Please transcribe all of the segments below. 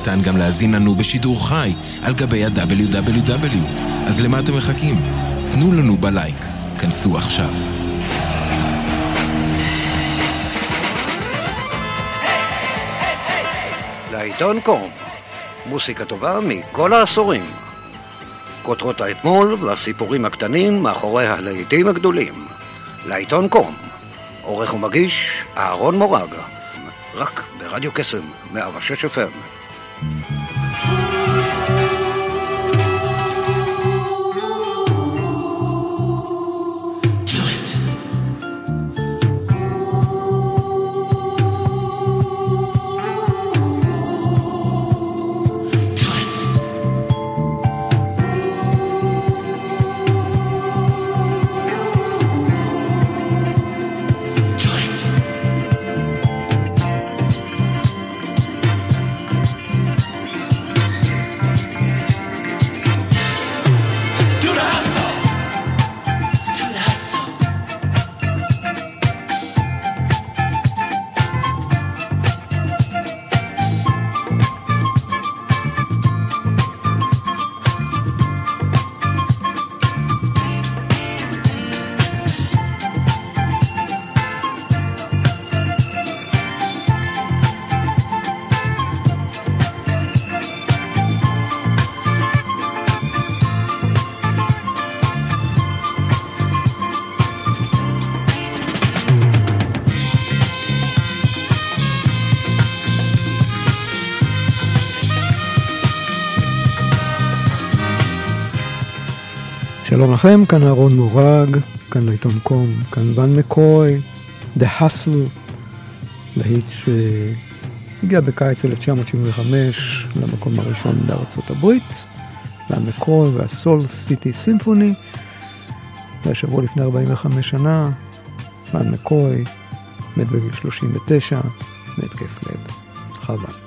ניתן גם להאזין לנו בשידור חי על גבי ה-WW. אז למה אתם מחכים? תנו לנו בלייק. כנסו עכשיו. לעיתון קום, מוסיקה טובה מכל העשורים. כותרות האתמול והסיפורים הקטנים מאחורי הלהיטים הגדולים. לעיתון קום, עורך ומגיש אהרון מורג, רק ברדיו קסם, 106 FM. Thank you. שלום לכם, כאן אהרון מורג, כאן לעיתון קום, כאן ון מקוי, The Hustle, להיט שהגיע בקיץ 1975 למקום הראשון בארצות הברית, ון מקוי והסול סיטי סימפוני, והשבוע לפני 45 שנה, ון מקוי מת בגיל 39, מהתקף לב. חבל.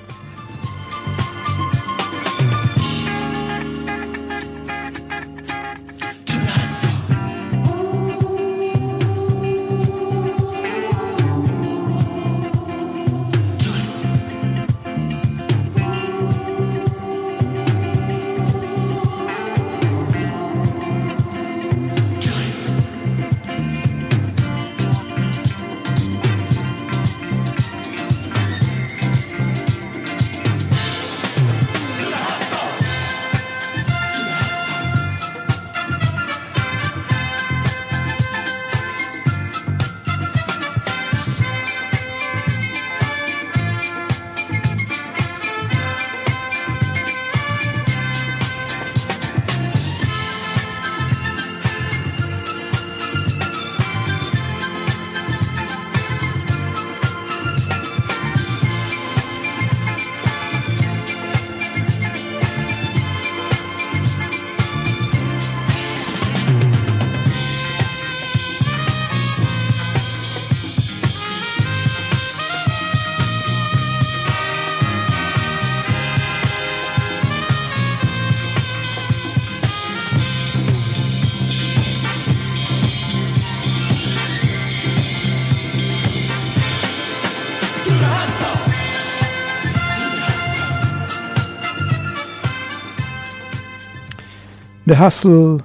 The Hustle,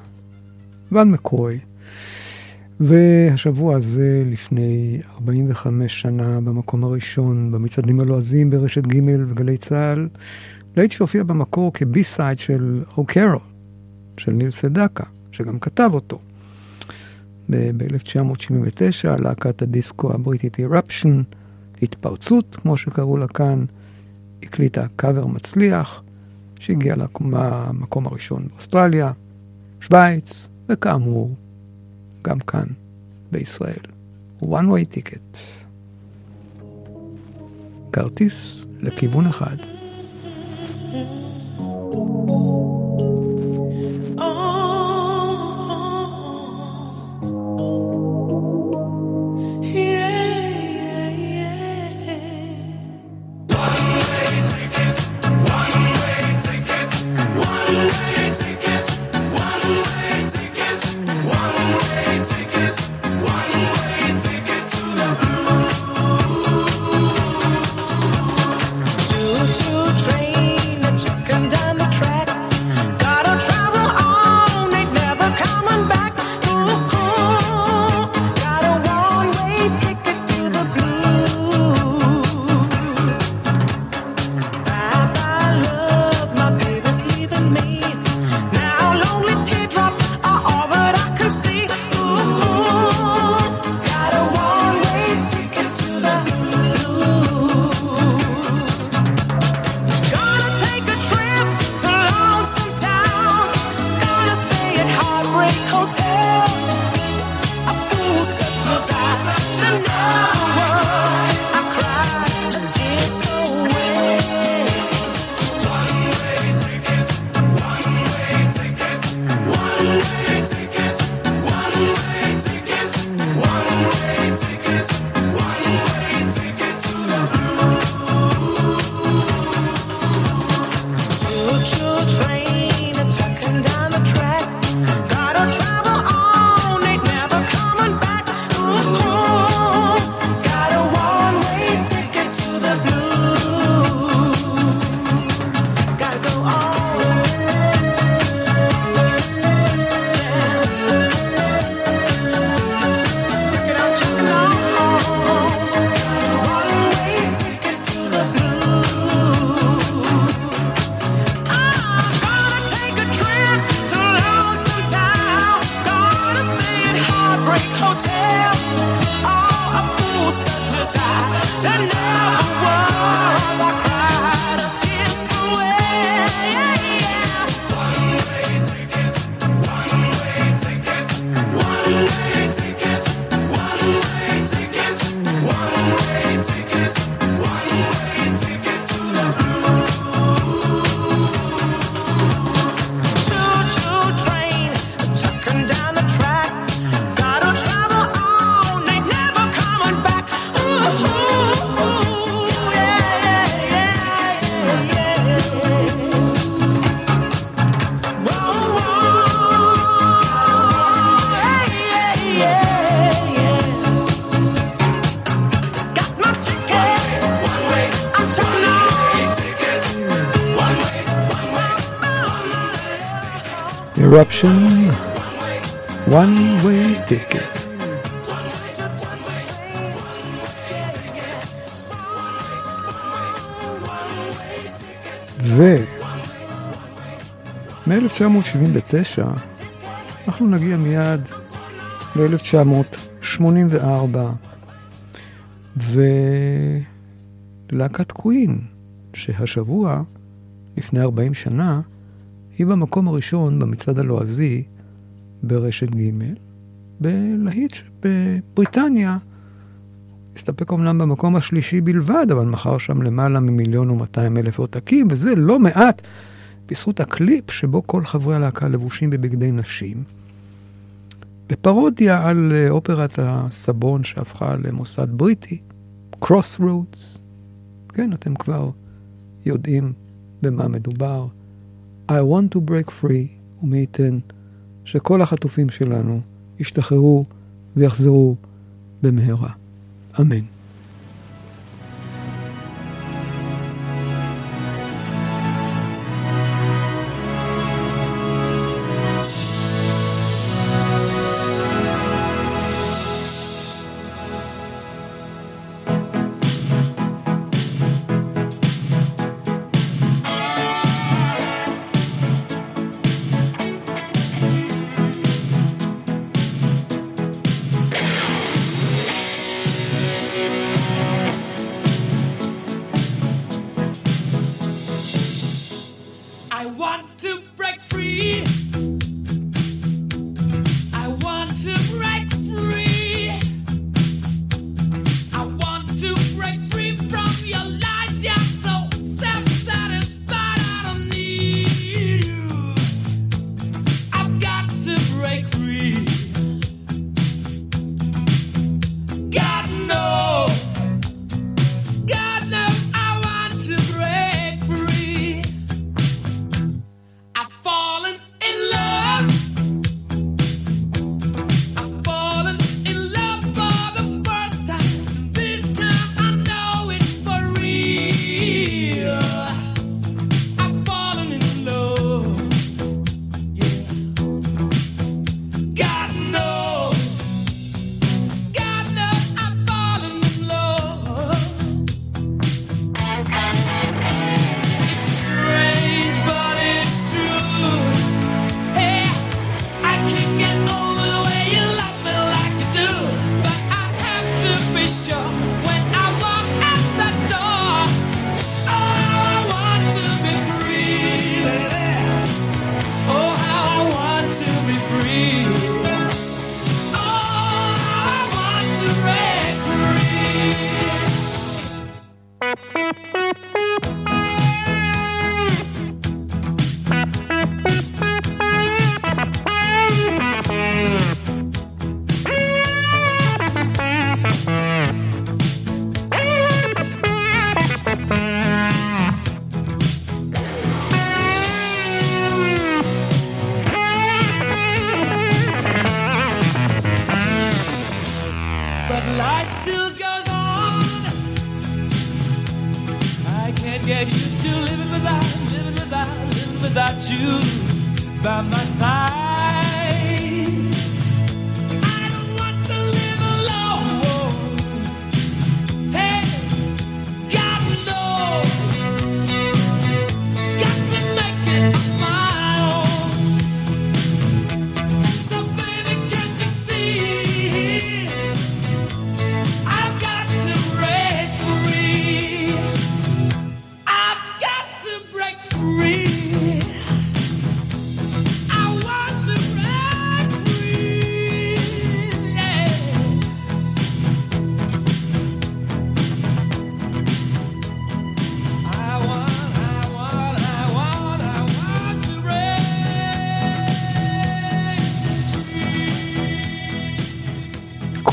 ון מקוי. והשבוע הזה, לפני 45 שנה, במקום הראשון, במצעדים הלועזיים ברשת ג' וגלי צה"ל, להיט שהופיע במקור כבי סייד של אוקרו, של ניל סדקה, שגם כתב אותו. ב-1979, להקת הדיסקו הבריטית Eruption, התפרצות, כמו שקראו לה כאן, הקליטה קאבר מצליח, שהגיע למקום הראשון באוסטרליה, שווייץ, וכאמור, גם כאן, בישראל. one way ticket. כרטיס לכיוון אחד. Eruption, מ-1979 אנחנו נגיע מיד ל-1984 ולהקת קווין, שהשבוע, לפני 40 שנה, היא במקום הראשון במצעד הלועזי ברשת ג' בלהיט שבבריטניה. הסתפק אומנם במקום השלישי בלבד, אבל מכר שם למעלה ממיליון ומאתיים אלף עותקים, וזה לא מעט בזכות הקליפ שבו כל חברי הלהקה לבושים בבגדי נשים. בפרודיה על אה, אופרת הסבון שהפכה למוסד בריטי, Crossroads. כן, אתם כבר יודעים במה מדובר. I want to break free, ומי ייתן שכל החטופים שלנו ישתחררו ויחזרו במהרה. אמן.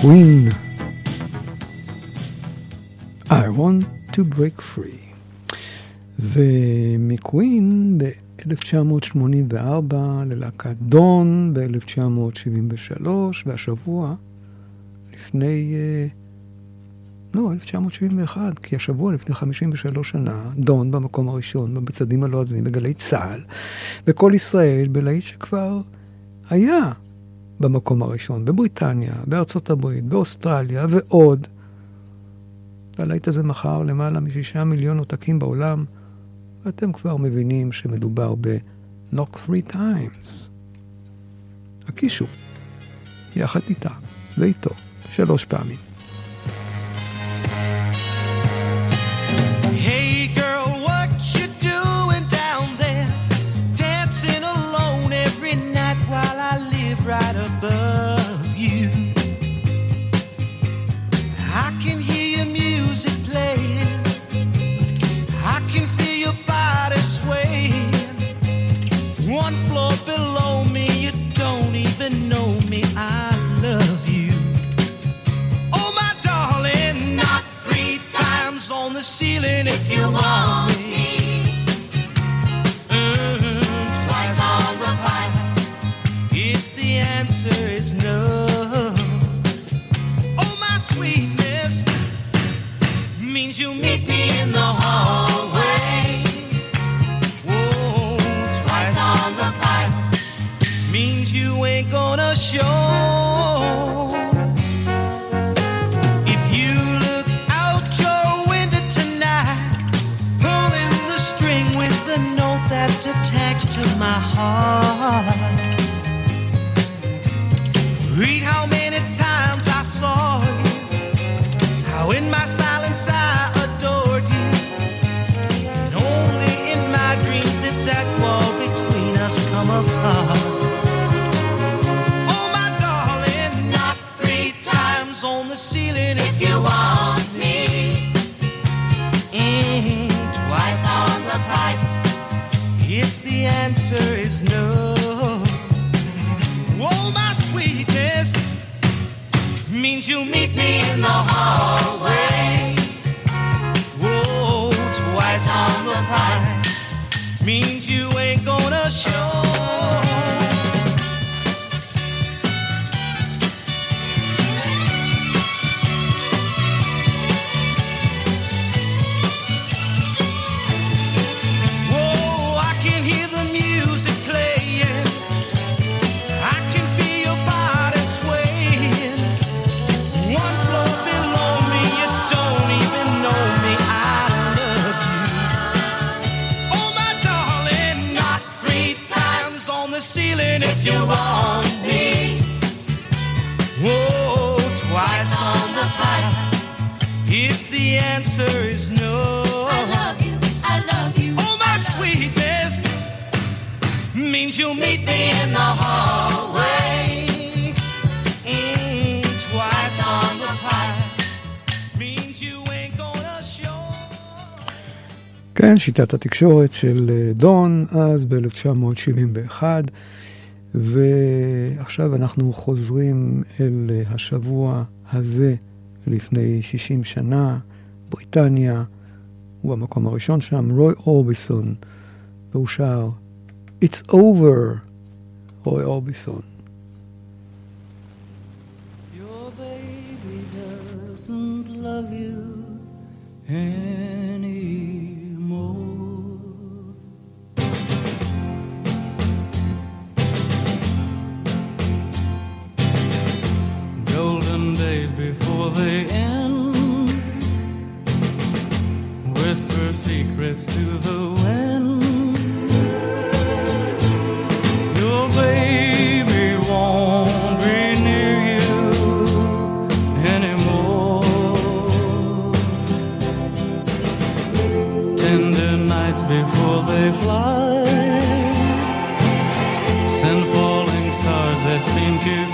קווין. I want to break free. ומקווין ב-1984 ללהקת דון ב-1973, והשבוע, לפני... אה, לא, 1971, כי השבוע לפני 53 שנה, דון במקום הראשון, במצעדים הלועזים, בגלי צה"ל, בקול ישראל, בלהיט שכבר היה במקום הראשון, בבריטניה, בארצות הברית, באוסטרליה ועוד. והלהיט הזה מכר למעלה משישה מיליון עותקים בעולם, ואתם כבר מבינים שמדובר ב-Knock Three Times. הקישו, יחד איתה ואיתו, שלוש פעמים. שיטת התקשורת של אה, דון, אז ב-1971, ועכשיו אנחנו חוזרים אל אה, השבוע הזה לפני 60 שנה, בריטניה, הוא המקום הראשון שם, רוי אורביסון, והוא שר It's Over, רוי אורביסון. Your love you. And for the end. Whisper secrets to the wind. Your baby won't be near you anymore. Tender nights before they fly. Send falling stars that seem to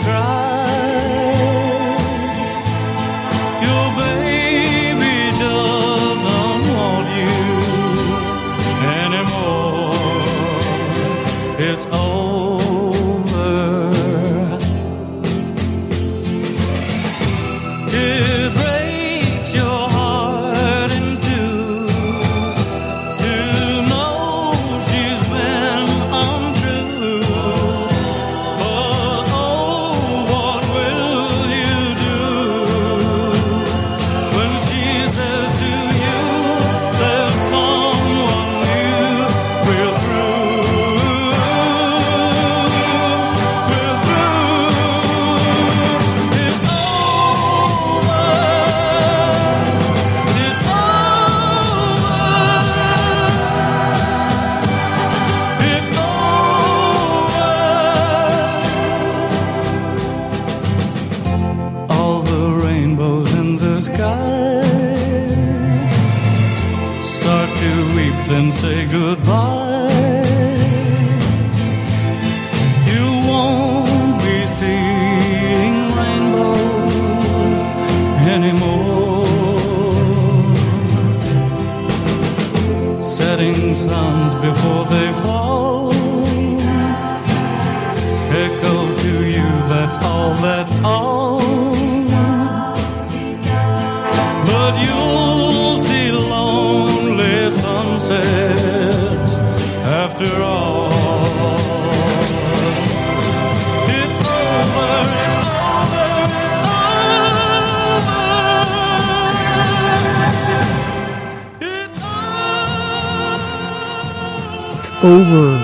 over.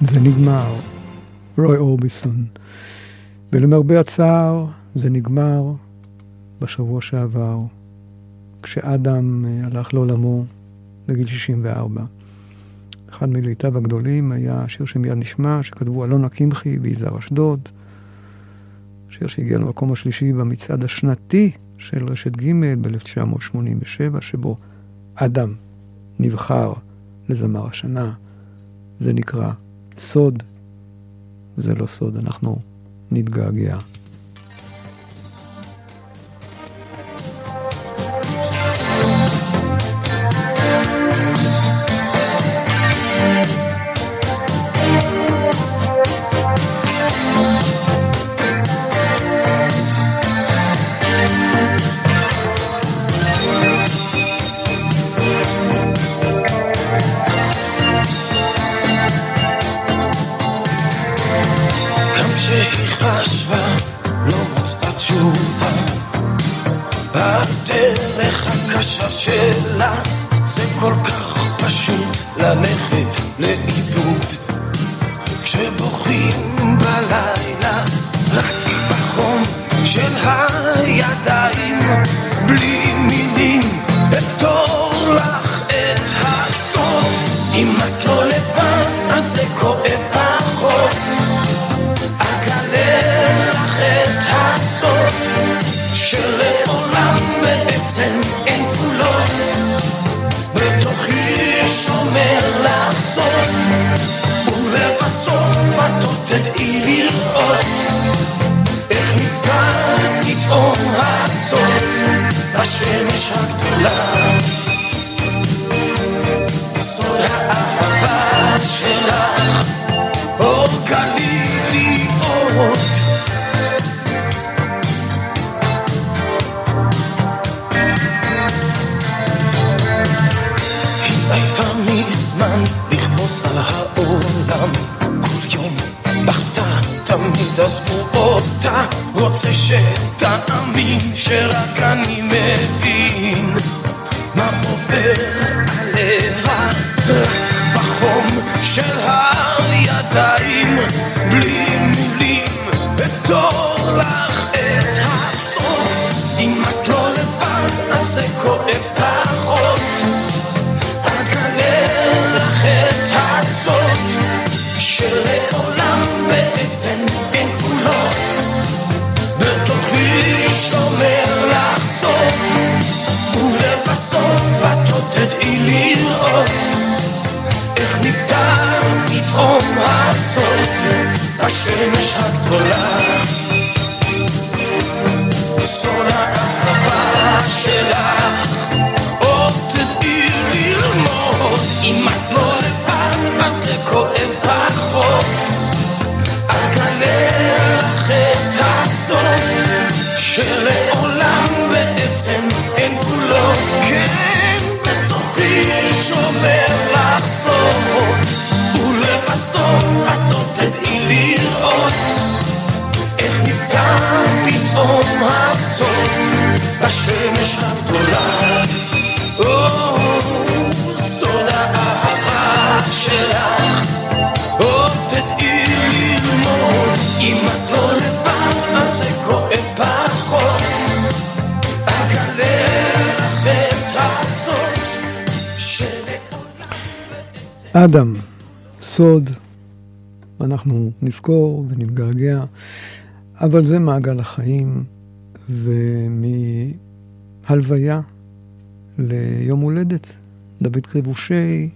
זה נגמר. רוי אורביסון. ולמרבה הצער, זה נגמר בשבוע שעבר, כשאדם אה, הלך לעולמו בגיל 64. אחד מליטיו הגדולים היה שיר שמיד נשמע, שכתבו אלונה קמחי ויזהר אשדוד. שיר שהגיע למקום השלישי במצעד השנתי של רשת ג' ב-1987, שבו אדם נבחר לזמר השנה. זה נקרא סוד. זה לא סוד, אנחנו נתגעגע. הידיים בלי מילים אדם, סוד, אנחנו נזכור ונתגעגע, אבל זה מעגל החיים, ומהלוויה ליום הולדת, דוד קריבושי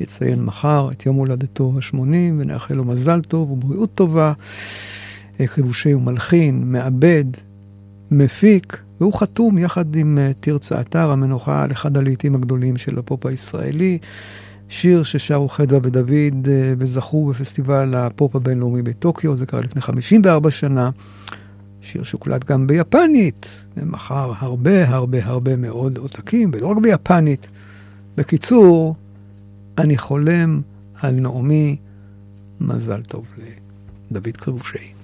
יציין מחר את יום הולדתו ה-80, ונאחל לו מזל טוב ובריאות טובה. אה, קריבושי הוא מלחין, מעבד, מפיק, והוא חתום יחד עם אה, תרצה אתר המנוחה על אחד הלעיתים הגדולים של הפופ הישראלי. שיר ששרו חדווה ודוד אה, וזכו בפסטיבל הפופ הבינלאומי בטוקיו, זה קרה לפני 54 שנה. שיר שהוקלט גם ביפנית, ומכר הרבה הרבה הרבה מאוד עותקים, ולא רק ביפנית. בקיצור, אני חולם על נעמי, מזל טוב לדוד קריבושי.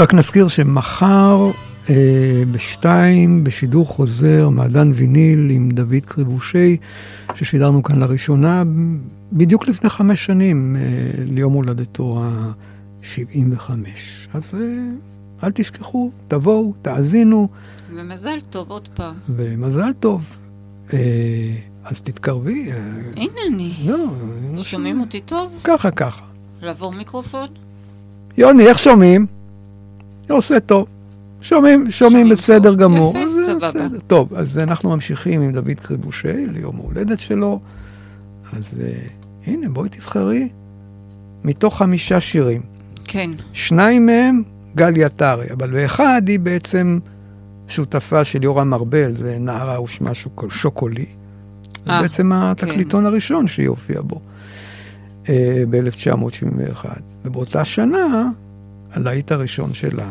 רק נזכיר שמחר אה, בשתיים, בשידור חוזר, מעדן ויניל עם דוד קריבושי, ששידרנו כאן לראשונה, בדיוק לפני חמש שנים, אה, ליום הולדתו ה-75. אז אה, אל תשכחו, תבואו, תאזינו, ומזל טוב עוד פעם. ומזל טוב. אה, אז תתקרבי. אה, הנה אני. לא, לא שומעים אותי טוב? ככה, ככה. לעבור מיקרופון? יוני, איך שומעים? עושה טוב. שומעים, שומעים בסדר טוב. גמור. יפה, סבבה. בסדר. טוב, אז אנחנו ממשיכים עם דוד קריבושי ליום ההולדת שלו. אז uh, הנה, בואי תבחרי. מתוך חמישה שירים. כן. שניים מהם גלי עטרי, אבל באחד היא בעצם שותפה של יורם ארבל, זה נערה ושמה שוקול, שוקולי. זה אה, בעצם התקליטון הראשון שהיא הופיעה בו, אה, ב-1971. ובאותה שנה, הלהיט הראשון שלה,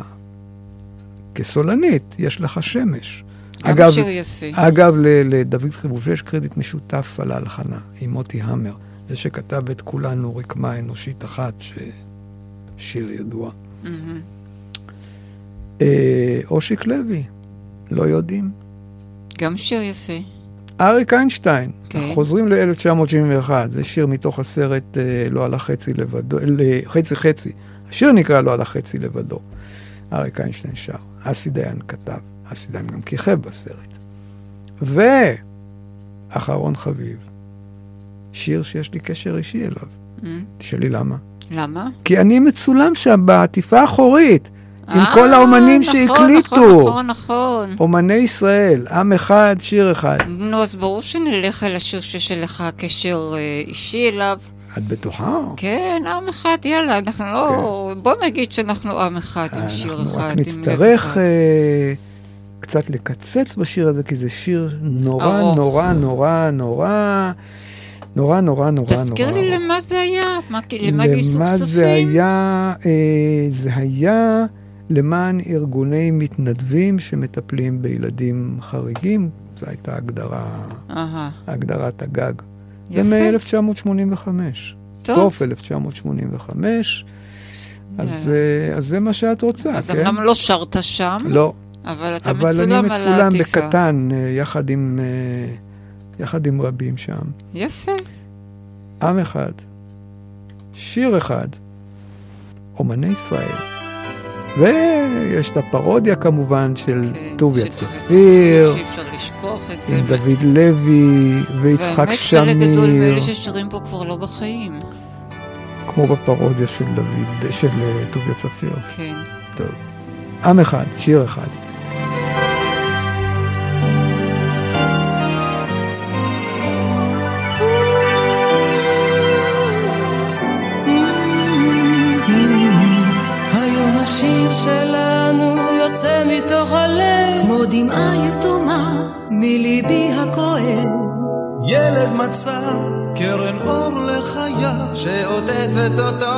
כסולנית, יש לך שמש. גם אגב, שיר יפה. אגב, לדוד חיבוש יש קרדיט משותף על ההלחנה, עם מוטי המר, זה שכתב את כולנו רקמה אנושית אחת, ששיר ידוע. מהמם. אה, אושיק לוי, לא יודעים. גם שיר יפה. אריק איינשטיין, כן. חוזרים ל-1971, זה שיר מתוך הסרט אה, לא על החצי לבדו, ל- חצי חצי. השיר נקרא לא על החצי לבדו. אריק איינשטיין שר, אסי דיין כתב, אסי דיין גם כיכב בסרט. ואחרון חביב, שיר שיש לי קשר אישי אליו. Mm. תשאלי למה. למה? כי אני מצולם שם בעטיפה האחורית, עם אה, כל האומנים נכון, שהקליטו. נכון, נכון, נכון. אומני ישראל, עם אחד, שיר אחד. נו, אז ברור שנלך על השיר שיש לך קשר אה, אישי אליו. את בטוחה? כן, עם אחד, יאללה, אנחנו לא... בוא נגיד שאנחנו עם אחד עם שיר כן. אנחנו אחד, רק עם לב נצטרך אחד. אה, קצת לקצץ בשיר הזה, כי זה שיר נורא, ארוך. נורא, נורא, נורא, נורא, נורא, נורא, תזכיר לי נורא. למה זה היה, מה- למה גייסו למה כספים? זה היה? אה, זה היה למען ארגוני מתנדבים שמטפלים בילדים חריגים. זו הייתה הגדרה, אהה, הגדרת הגג. זה יפה. מ-1985. טוב. סוף 1985. אז, אה, אז זה מה שאת רוצה, אז כן? אמנם לא שרת שם, לא, אבל אתה אבל אני מצולם על מצולם העטיפה. בקטן, אה, יחד עם, אה, יחד עם רבים שם. יפה. עם אחד, שיר אחד, אומני ישראל. ויש את הפרודיה כמובן של כן, טוביה צפיר, שאי אפשר לשכוח את זה. עם דוד לוי ויצחק והאמת חלק גדול שמיר, מאלה ששרים פה כבר לא בחיים. כמו בפרודיה של דוד, של טוביה צפיר. כן. טוב. עם אחד, שיר אחד. דמעה יתומה מליבי הכואב ילד מצא קרן אור לחייו שעוטפת אותו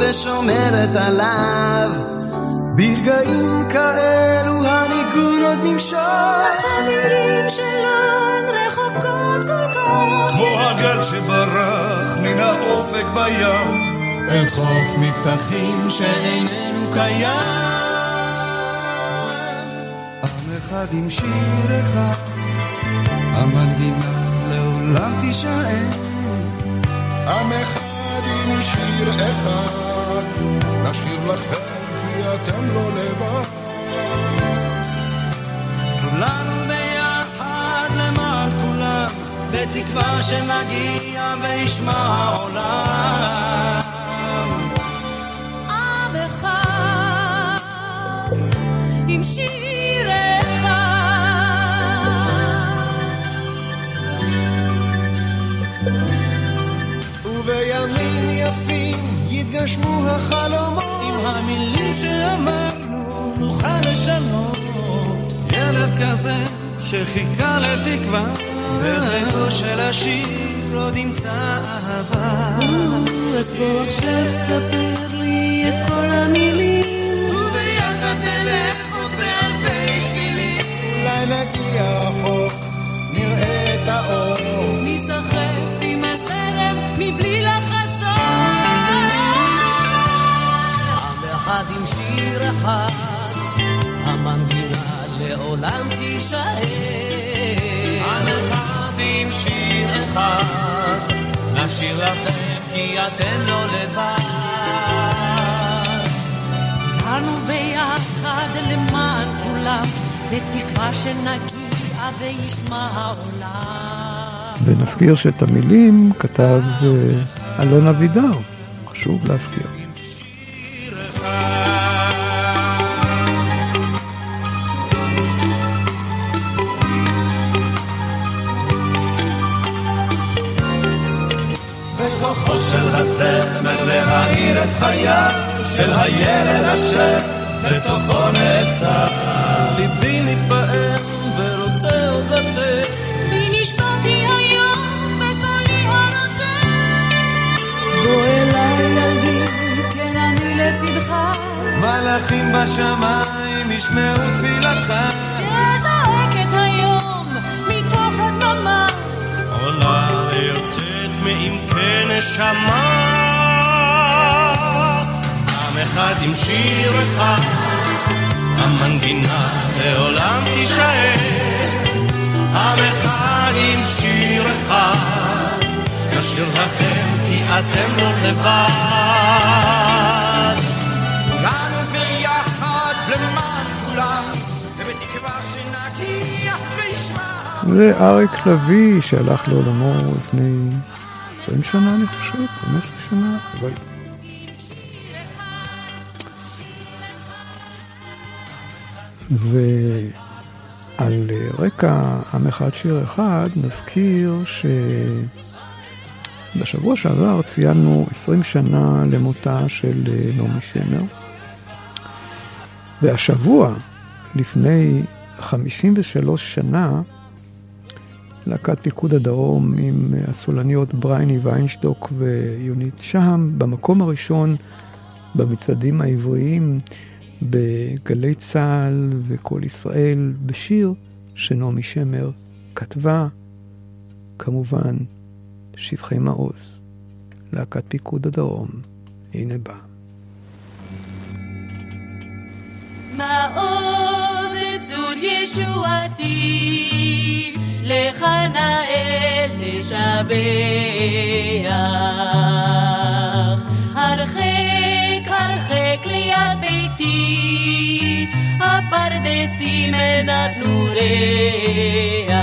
ושומרת עליו. ברגעים כאלו הניגון עוד נמשך. המילים שלו הן רחוקות כל כך. כמו הגל שברח מן האופק בים. אל חוף מבטחים שאיננו קיים אחד עם שיר אחד המנגינה לעולם תישאר עם אחד עם שיר אחד, נשאיר לכם כי אתם לא לבד. כולנו ביחד למען כולם בתקווה שנגיע וישמע העולם עם שיר יפים יתגשמו החלומות. עם המילים שאמרנו נוכל לשנות. ילד כזה שחיכה לתקווה בחיקו של השיר עוד ימצא אהבה. אז בוא עכשיו ספר לי את כל המילים. וביחד נלך עוד באלפי שבילים. אולי נגיע רחוק, נראה את האור. ניסחף עם הזרם מבלי לחזור אחד עם שיר אחד המנגינה לעולם תישאר. עם אחד עם שיר אחד נשאיר לכם כי אתם לא לבד. אנו ביחד למען כולם בתקווה שנגיע וישמע העולם. ונזכיר שאת המילים כתב אה, אלון אבידר, חשוב להזכיר. הזמר להאיר את חייו של הילד אשר בתוכו נעצר. ליבי מתפעם ורוצה עוד לתת. בי נשבעתי היום בקולי הרותח בוא אליי ילדי, כן אני לצדך. מלאכים בשמיים ישמעו תפילתך ואם כן נשמה. עם אחד עם שיר אחד המנגינה לעולם תישאר. עם אחד עם שיר אחד נשאיר לכם כי אתם לא לבד. כולנו ביחד למען כולם זה אריק לביא שהלך לעולמו לפני 20 שנה, אני חושב, 15 שנה, אבל... ועל רקע המחאת שיר אחד נזכיר שבשבוע שעבר ציינו 20 שנה למותה של נעמי שמר, והשבוע, לפני 53 שנה, להקת פיקוד הדרום עם הסולניות ברייני ויינשטוק ויונית שם, במקום הראשון במצעדים העבריים בגלי צה"ל וקול ישראל, בשיר שנעמי שמר כתבה, כמובן, שבחי מעוז, להקת פיקוד הדרום, הנה בא. מעוז צור ישועתי, לך נאה לשבח. הרחק הרחק ליד ביתי, הפרדסים נתנו ריח.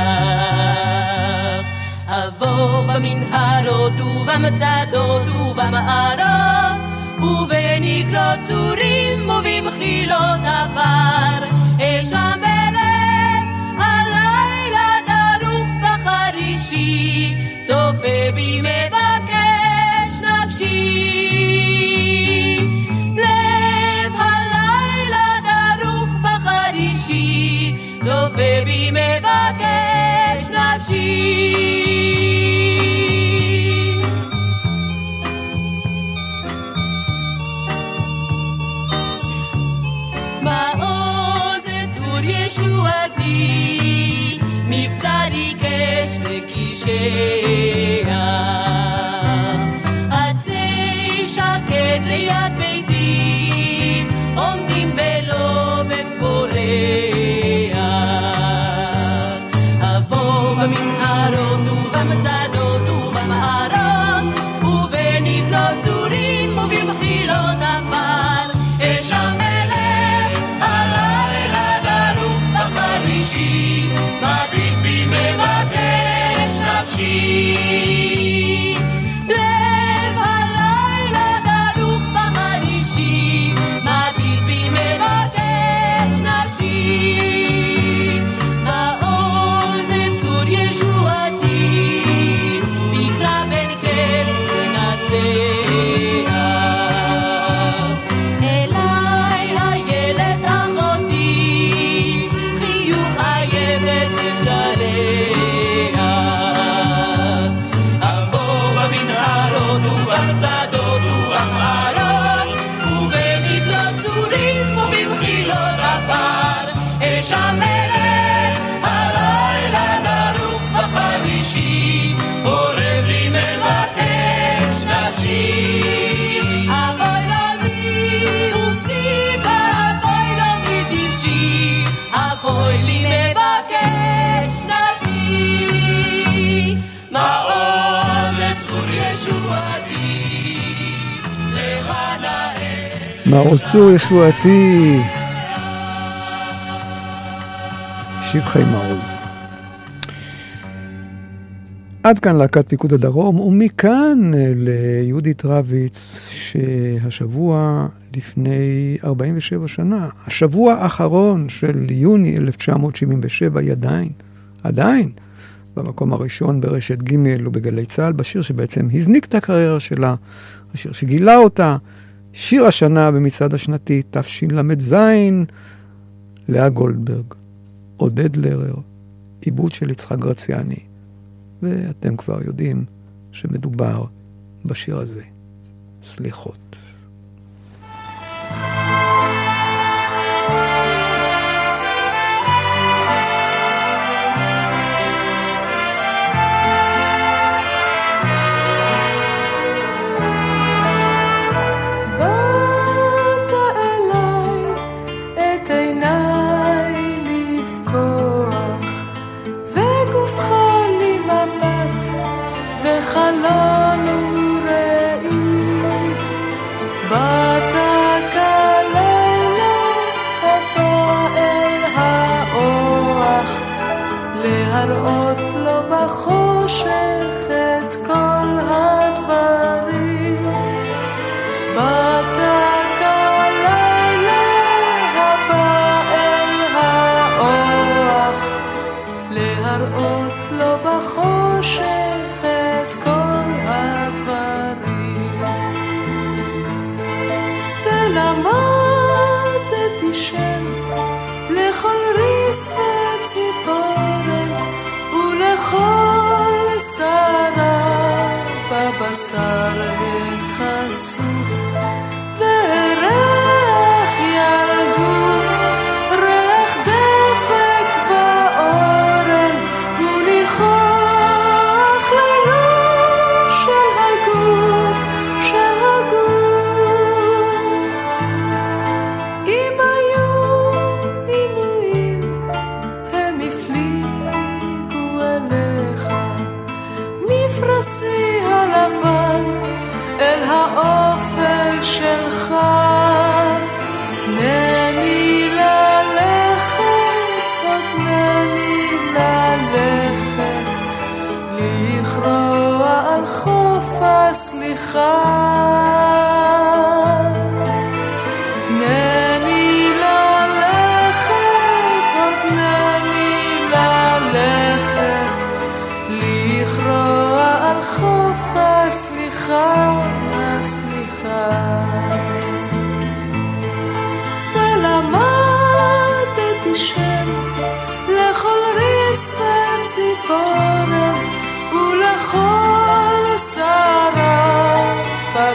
אבוא במנהרות ובמצדות ובמערות, ובנקרות צורים ובמחילות עפר, אשם בלב בחרישי, צופה בי מבקש נפשי. לב הלילה דרוך בחרישי, צופה בי מבקש נפשי. וקישח. עצי שקד ליד ביתי, see. צור ישועתי, שבחי מעוז. עד כאן להקת פיקוד הדרום, ומכאן ליהודית רביץ, שהשבוע לפני 47 שנה, השבוע האחרון של יוני 1977, היא עדיין, עדיין, במקום הראשון ברשת ג' ובגלי צה"ל, בשיר שבעצם הזניק את הקריירה שלה, השיר שגילה אותה, שיר השנה במצעד השנתי, תשל"ז, לאה גולדברג, עודד לרר, עיבוד של יצחק גרציאני. ואתם כבר יודעים שמדובר בשיר הזה. סליחות. הסליחה. תנני ללכת, עוד תנני ללכת, לכרוע על חוף הסליחה, הסליחה. ולמדתי שם לכל ריס וציפורן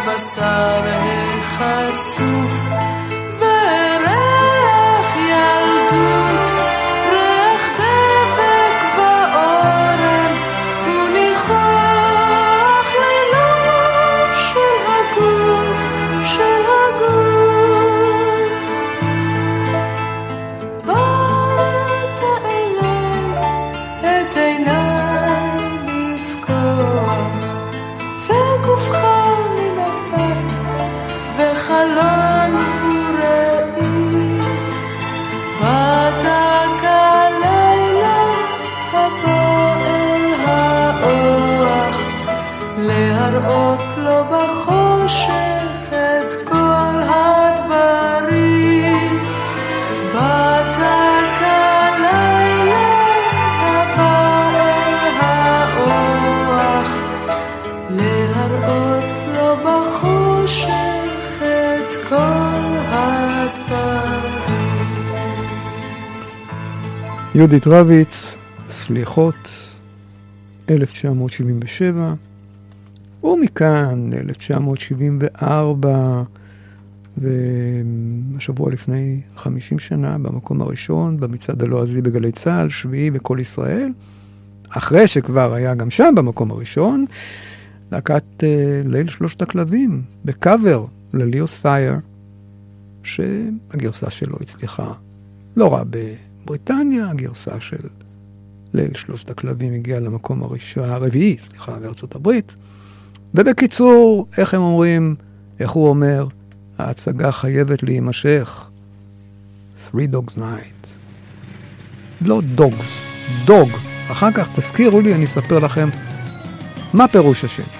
בבשר החשוף יהודית רביץ, סליחות, 1977, ומכאן 1974, והשבוע לפני 50 שנה, במקום הראשון, במצעד הלועזי בגלי צה"ל, שביעי בכל ישראל, אחרי שכבר היה גם שם במקום הראשון, להקת uh, ליל שלושת הכלבים, בקאבר לליאו סייר, שהגרסה שלו הצליחה לא רע בבריטניה, הגרסה של ליל שלושת הכלבים הגיעה למקום הראשון, הרביעי, סליחה, בארצות הברית. ובקיצור, איך הם אומרים, איך הוא אומר, ההצגה חייבת להימשך. Three Dogs Night. לא דוגס, דוג. אחר כך תזכירו לי, אני אספר לכם מה פירוש השם.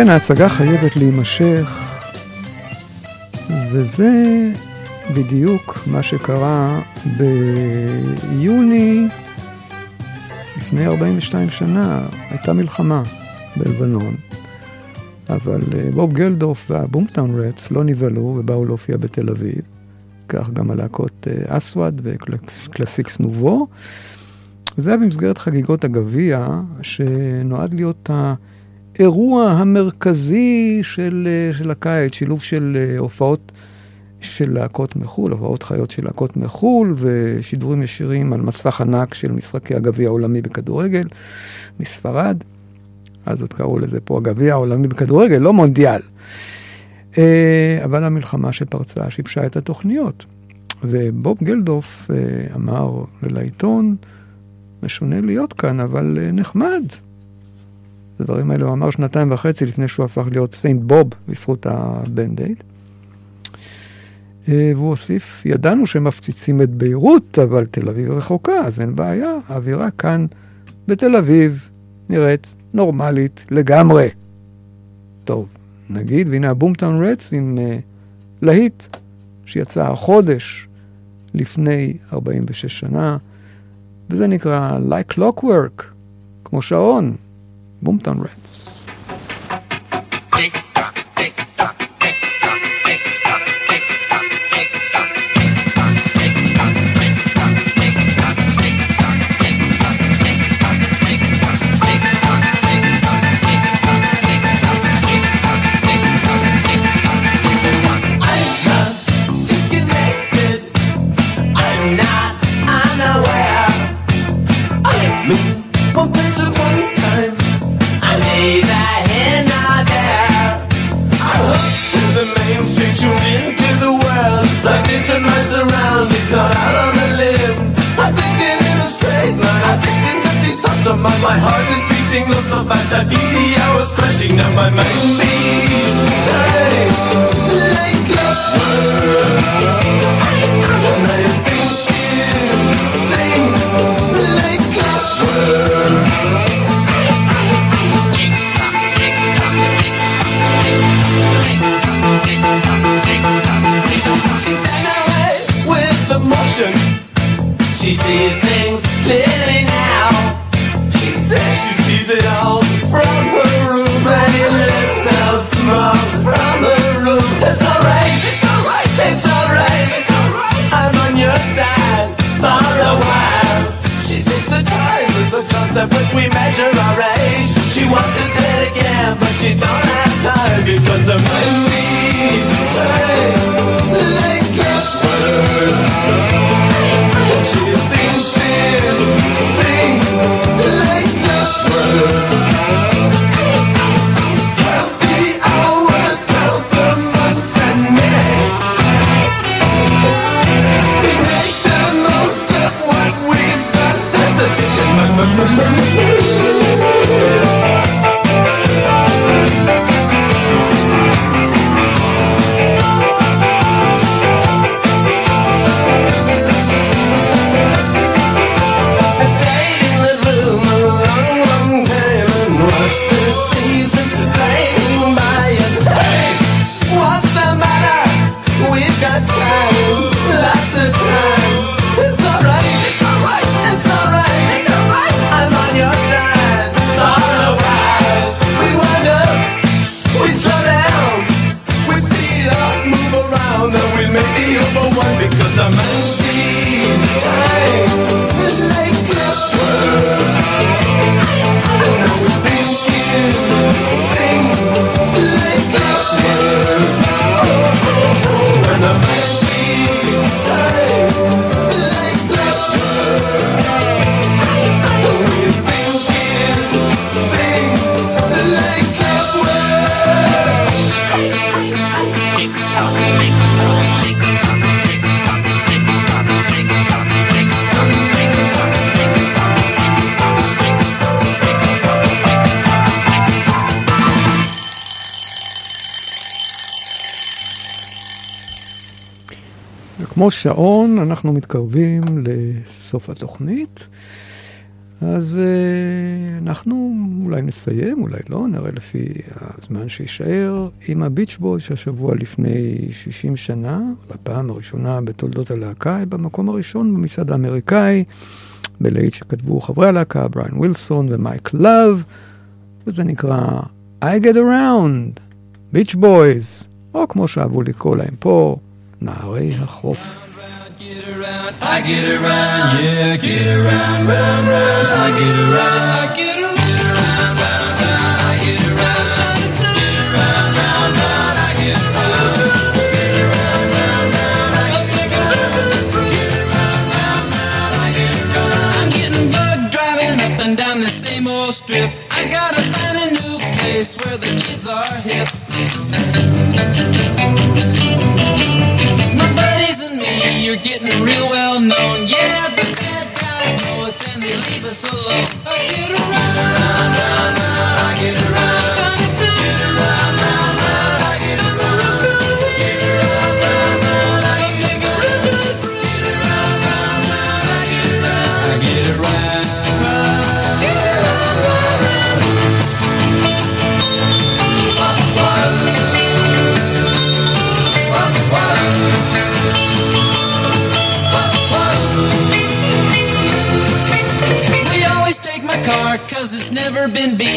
כן, ההצגה חייבת להימשך, וזה בדיוק מה שקרה ביוני לפני 42 שנה. הייתה מלחמה בלבנון, אבל אה, בוב גלדוף וה Boomtown Rats לא נבהלו ובאו להופיע בתל אביב. כך גם הלהקות אה, Aswad ו Classix Nouveaux. וזה היה במסגרת חגיגות הגביע, שנועד להיות האירוע המרכזי של, אה, של הקיץ, שילוב של אה, הופעות של להקות מחו"ל, הופעות חיות של להקות מחו"ל, ושידורים ישירים על מסך ענק של משחקי הגביע העולמי בכדורגל מספרד. אז עוד קראו לזה פה הגביע העולמי בכדורגל, לא מונדיאל. אה, אבל המלחמה שפרצה שיבשה את התוכניות. ובוב גלדוף אמר לעיתון, משונה להיות כאן, אבל נחמד. הדברים האלה הוא אמר שנתיים וחצי לפני שהוא הפך להיות Saint Bob בזכות ה Band Aid. והוא הוסיף, ידענו שמפציצים את ביירות, אבל תל אביב רחוקה, אז אין בעיה. האווירה כאן בתל אביב נראית נורמלית לגמרי. טוב, נגיד, והנה ה Boomtown Rats עם אה, להיט שיצא החודש לפני 46 שנה, וזה נקרא Like Clockwork, כמו שעון, Boomtown Rats. Mine. My heart is beating, look so fast. I beat the hours crashing down my mind. Beats time like clockwork. כמו שעון, אנחנו מתקרבים לסוף התוכנית. אז uh, אנחנו אולי נסיים, אולי לא, נראה לפי הזמן שיישאר, עם הביץ' בוי שהשבוע לפני 60 שנה, בפעם הראשונה בתולדות הלהקה, במקום הראשון במצעד האמריקאי, בלהיט שכתבו חברי הלהקה, בריין ווילסון ומייק לאב, וזה נקרא I Get Around, ביץ' בויז, או כמו שאהבו לקרוא להם פה, נערי החוף. I get around, yeah, get around, round, round. I get around, I get around, round, round. I get around, get around, round, round. I get around, get around, round, round. I get around, get around, round, round. I get around. I'm getting bugged driving up and down the same old strip. I gotta find a new place where the kids are hip. Are getting real well known. Yeah, the bad guys know us and they leave us alone. I get around, never been beat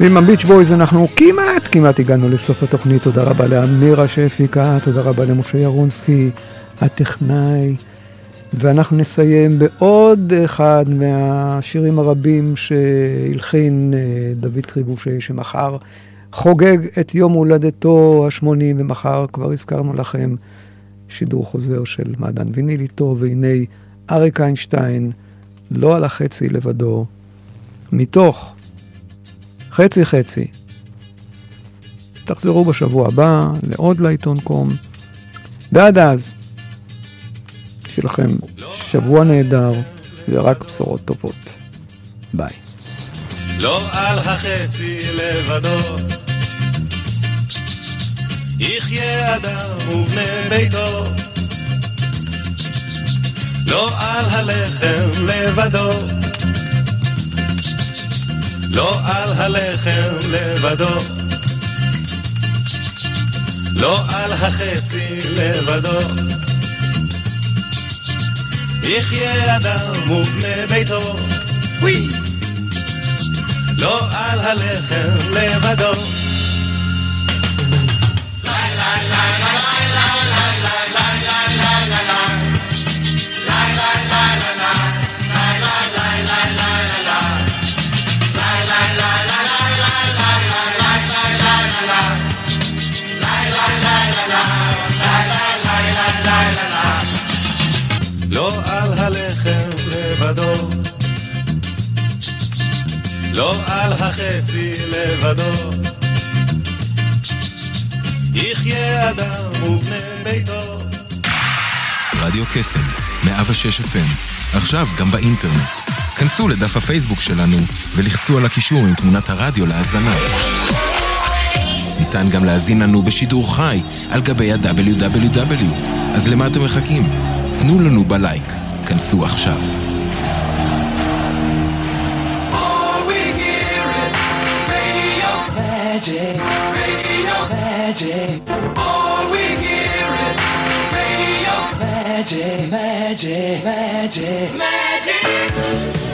ועם הביץ' בויז אנחנו כמעט כמעט הגענו לסוף התוכנית. תודה רבה לאמירה שהפיקה, תודה רבה למשה ירונסקי, הטכנאי. ואנחנו נסיים בעוד אחד מהשירים הרבים שהלחין אה, דוד קריבושי, שמחר חוגג את יום הולדתו ה-80, ומחר כבר הזכרנו לכם שידור חוזר של מעדן ויניל איתו, והנה אריק איינשטיין, לא על החצי לבדו, מתוך חצי חצי. תחזרו בשבוע הבא לעוד לעיתון קום, ועד אז, שיהיה לכם שבוע נהדר ורק בשורות טובות. ביי. לא על החצי לבדו. יחיה אדם ובני ביתו. לא על הלחם לבדו. לא על הלחם לבדו. לא על החצי לבדו. יחיה אדם ובני ביתו. וואי! לא על הלחם לבדו. לא על הלחם לבדו. לא על החצי לבדו. יחיה אדם ובני ביתו. רדיו קסם, 106 FM, עכשיו גם באינטרנט. כנסו לדף הפייסבוק שלנו ולחצו על הקישור עם תמונת הרדיו להאזנה. ניתן גם להאזין לנו בשידור חי על גבי ה-WW. אז למה אתם מחכים? תנו לנו בלייק. כנסו עכשיו. All we hear is radio magic, radio magic. All we hear is radio magic, magic, magic, magic.